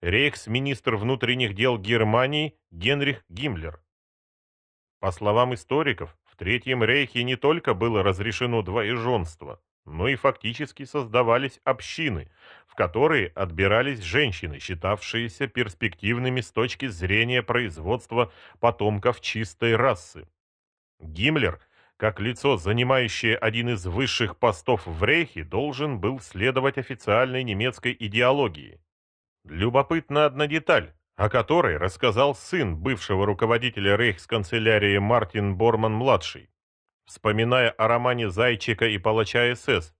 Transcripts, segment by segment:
рейхсминистр внутренних дел Германии Генрих Гиммлер. По словам историков, в Третьем рейхе не только было разрешено двоеженство, но и фактически создавались общины, в которые отбирались женщины, считавшиеся перспективными с точки зрения производства потомков чистой расы. Гиммлер, как лицо, занимающее один из высших постов в Рейхе, должен был следовать официальной немецкой идеологии. Любопытна одна деталь о которой рассказал сын бывшего руководителя рейхсканцелярии Мартин Борман-младший, вспоминая о романе «Зайчика и палача СС».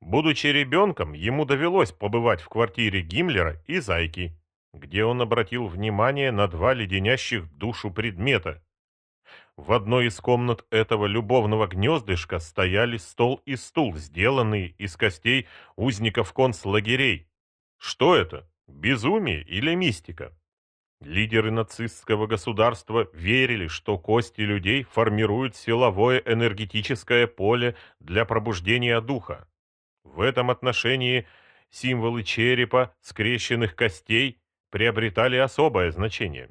Будучи ребенком, ему довелось побывать в квартире Гиммлера и Зайки, где он обратил внимание на два леденящих душу предмета. В одной из комнат этого любовного гнездышка стояли стол и стул, сделанные из костей узников концлагерей. Что это? Безумие или мистика? Лидеры нацистского государства верили, что кости людей формируют силовое энергетическое поле для пробуждения духа. В этом отношении символы черепа, скрещенных костей приобретали особое значение.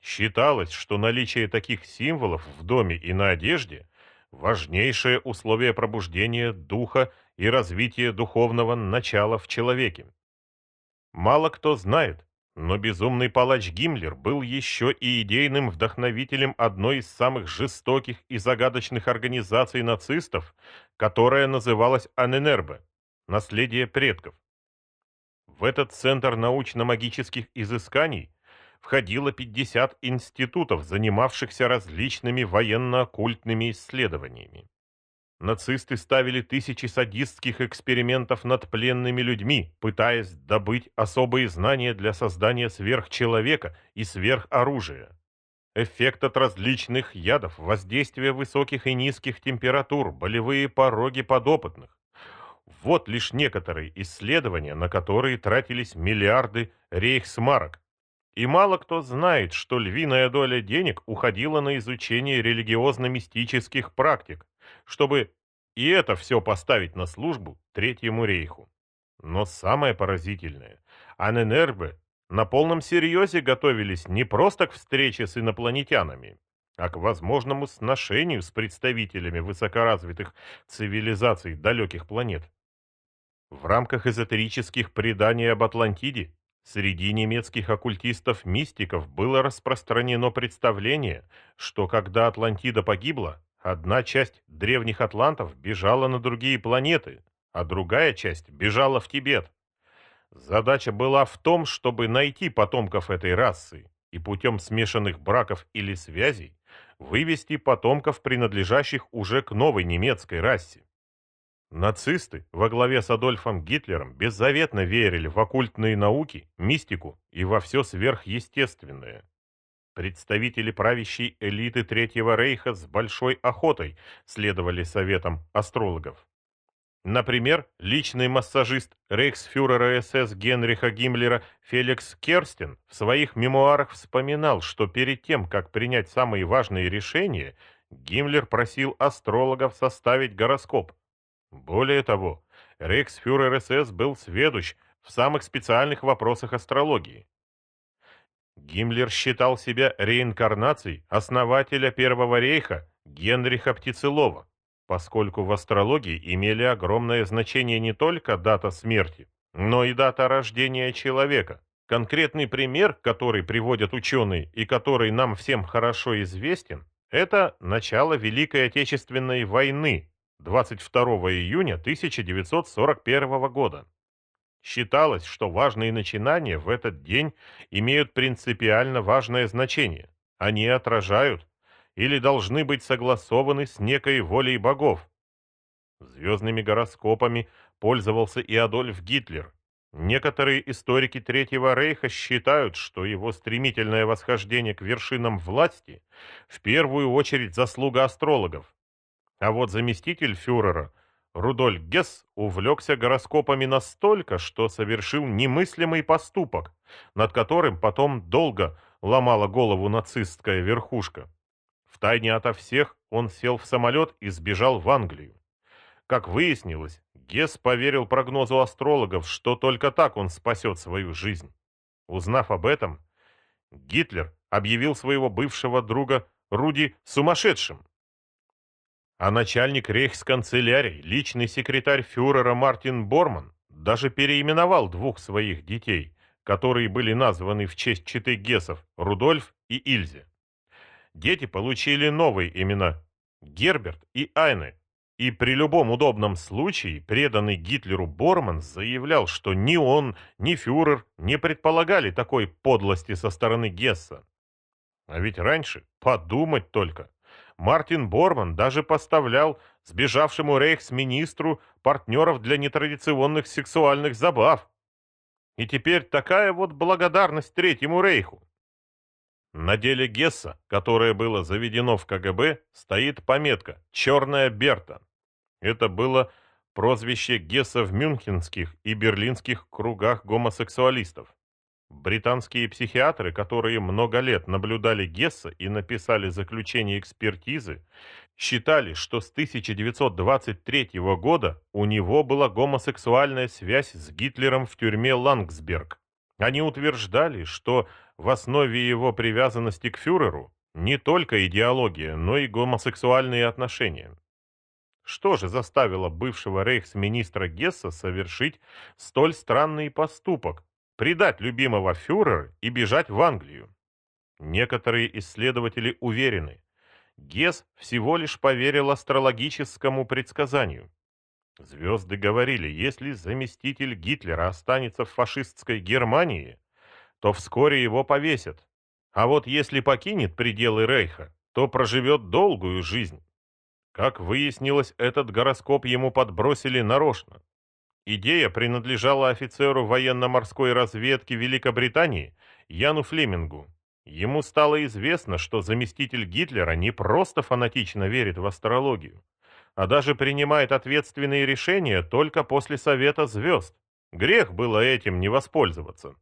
Считалось, что наличие таких символов в доме и на одежде – важнейшее условие пробуждения духа и развития духовного начала в человеке. Мало кто знает, но безумный палач Гиммлер был еще и идейным вдохновителем одной из самых жестоких и загадочных организаций нацистов, которая называлась Аненербе – «Наследие предков». В этот центр научно-магических изысканий входило 50 институтов, занимавшихся различными военно-оккультными исследованиями. Нацисты ставили тысячи садистских экспериментов над пленными людьми, пытаясь добыть особые знания для создания сверхчеловека и сверхоружия. Эффект от различных ядов, воздействие высоких и низких температур, болевые пороги подопытных. Вот лишь некоторые исследования, на которые тратились миллиарды рейхсмарок. И мало кто знает, что львиная доля денег уходила на изучение религиозно-мистических практик, чтобы и это все поставить на службу Третьему рейху. Но самое поразительное, Аненербе на полном серьезе готовились не просто к встрече с инопланетянами, а к возможному сношению с представителями высокоразвитых цивилизаций далеких планет. В рамках эзотерических преданий об Атлантиде среди немецких оккультистов-мистиков было распространено представление, что когда Атлантида погибла, Одна часть древних атлантов бежала на другие планеты, а другая часть бежала в Тибет. Задача была в том, чтобы найти потомков этой расы и путем смешанных браков или связей вывести потомков, принадлежащих уже к новой немецкой расе. Нацисты во главе с Адольфом Гитлером беззаветно верили в оккультные науки, мистику и во все сверхъестественное. Представители правящей элиты Третьего Рейха с большой охотой следовали советам астрологов. Например, личный массажист рейхсфюрера СС Генриха Гиммлера Феликс Керстен в своих мемуарах вспоминал, что перед тем, как принять самые важные решения, Гиммлер просил астрологов составить гороскоп. Более того, рейхсфюрер СС был сведущ в самых специальных вопросах астрологии. Гиммлер считал себя реинкарнацией основателя Первого рейха Генриха Птицелова, поскольку в астрологии имели огромное значение не только дата смерти, но и дата рождения человека. Конкретный пример, который приводят ученые и который нам всем хорошо известен, это начало Великой Отечественной войны 22 июня 1941 года. Считалось, что важные начинания в этот день имеют принципиально важное значение. Они отражают или должны быть согласованы с некой волей богов. Звездными гороскопами пользовался и Адольф Гитлер. Некоторые историки Третьего Рейха считают, что его стремительное восхождение к вершинам власти в первую очередь заслуга астрологов. А вот заместитель фюрера – Рудольф Гесс увлекся гороскопами настолько, что совершил немыслимый поступок, над которым потом долго ломала голову нацистская верхушка. Втайне ото всех он сел в самолет и сбежал в Англию. Как выяснилось, Гесс поверил прогнозу астрологов, что только так он спасет свою жизнь. Узнав об этом, Гитлер объявил своего бывшего друга Руди сумасшедшим. А начальник рейхсканцелярии, личный секретарь фюрера Мартин Борман, даже переименовал двух своих детей, которые были названы в честь читы Гессов, Рудольф и Ильзе. Дети получили новые имена – Герберт и Айне, и при любом удобном случае преданный Гитлеру Борман заявлял, что ни он, ни фюрер не предполагали такой подлости со стороны Гесса. А ведь раньше, подумать только, Мартин Борман даже поставлял сбежавшему рейхсминистру партнеров для нетрадиционных сексуальных забав. И теперь такая вот благодарность Третьему Рейху. На деле Гесса, которое было заведено в КГБ, стоит пометка «Черная Берта». Это было прозвище Гесса в мюнхенских и берлинских кругах гомосексуалистов. Британские психиатры, которые много лет наблюдали Гесса и написали заключение экспертизы, считали, что с 1923 года у него была гомосексуальная связь с Гитлером в тюрьме Лангсберг. Они утверждали, что в основе его привязанности к фюреру не только идеология, но и гомосексуальные отношения. Что же заставило бывшего рейхсминистра Гесса совершить столь странный поступок, предать любимого фюрера и бежать в Англию? Некоторые исследователи уверены, Гесс всего лишь поверил астрологическому предсказанию. Звезды говорили, если заместитель Гитлера останется в фашистской Германии, то вскоре его повесят. А вот если покинет пределы Рейха, то проживет долгую жизнь. Как выяснилось, этот гороскоп ему подбросили нарочно. Идея принадлежала офицеру военно-морской разведки Великобритании Яну Флемингу. Ему стало известно, что заместитель Гитлера не просто фанатично верит в астрологию, а даже принимает ответственные решения только после Совета Звезд. Грех было этим не воспользоваться.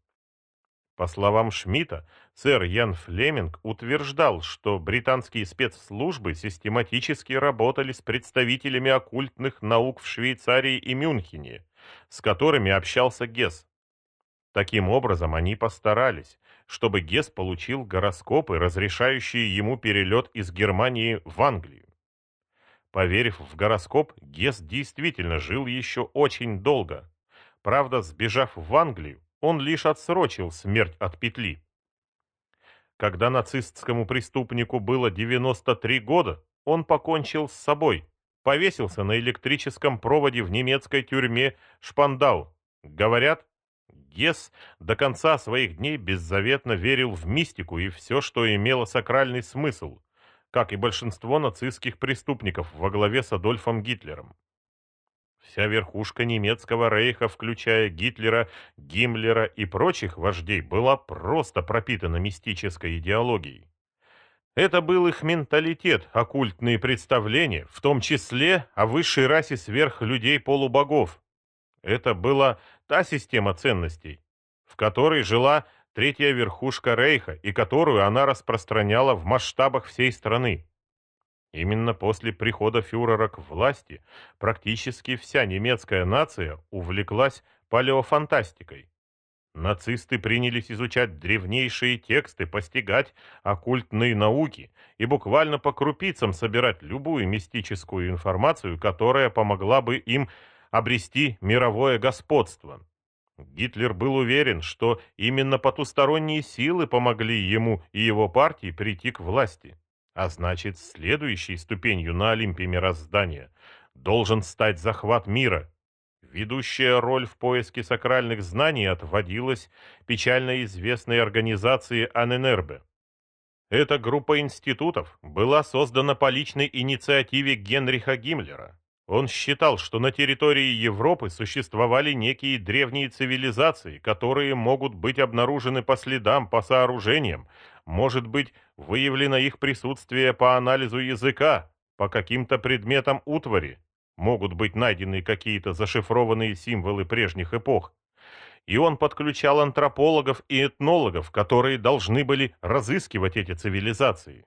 По словам Шмидта, сэр Ян Флеминг утверждал, что британские спецслужбы систематически работали с представителями оккультных наук в Швейцарии и Мюнхене, с которыми общался Гесс. Таким образом, они постарались, чтобы Гесс получил гороскопы, разрешающие ему перелет из Германии в Англию. Поверив в гороскоп, Гесс действительно жил еще очень долго. Правда, сбежав в Англию, он лишь отсрочил смерть от петли. Когда нацистскому преступнику было 93 года, он покончил с собой, повесился на электрическом проводе в немецкой тюрьме Шпандау. Говорят, Гесс до конца своих дней беззаветно верил в мистику и все, что имело сакральный смысл, как и большинство нацистских преступников во главе с Адольфом Гитлером. Вся верхушка немецкого рейха, включая Гитлера, Гиммлера и прочих вождей, была просто пропитана мистической идеологией. Это был их менталитет, оккультные представления, в том числе о высшей расе сверхлюдей-полубогов. Это была та система ценностей, в которой жила третья верхушка рейха и которую она распространяла в масштабах всей страны. Именно после прихода фюрера к власти практически вся немецкая нация увлеклась палеофантастикой. Нацисты принялись изучать древнейшие тексты, постигать оккультные науки и буквально по крупицам собирать любую мистическую информацию, которая помогла бы им обрести мировое господство. Гитлер был уверен, что именно потусторонние силы помогли ему и его партии прийти к власти. А значит, следующей ступенью на Олимпе мироздания должен стать захват мира. Ведущая роль в поиске сакральных знаний отводилась печально известной организации Аненербе. Эта группа институтов была создана по личной инициативе Генриха Гиммлера. Он считал, что на территории Европы существовали некие древние цивилизации, которые могут быть обнаружены по следам, по сооружениям, может быть выявлено их присутствие по анализу языка, по каким-то предметам утвари, могут быть найдены какие-то зашифрованные символы прежних эпох. И он подключал антропологов и этнологов, которые должны были разыскивать эти цивилизации.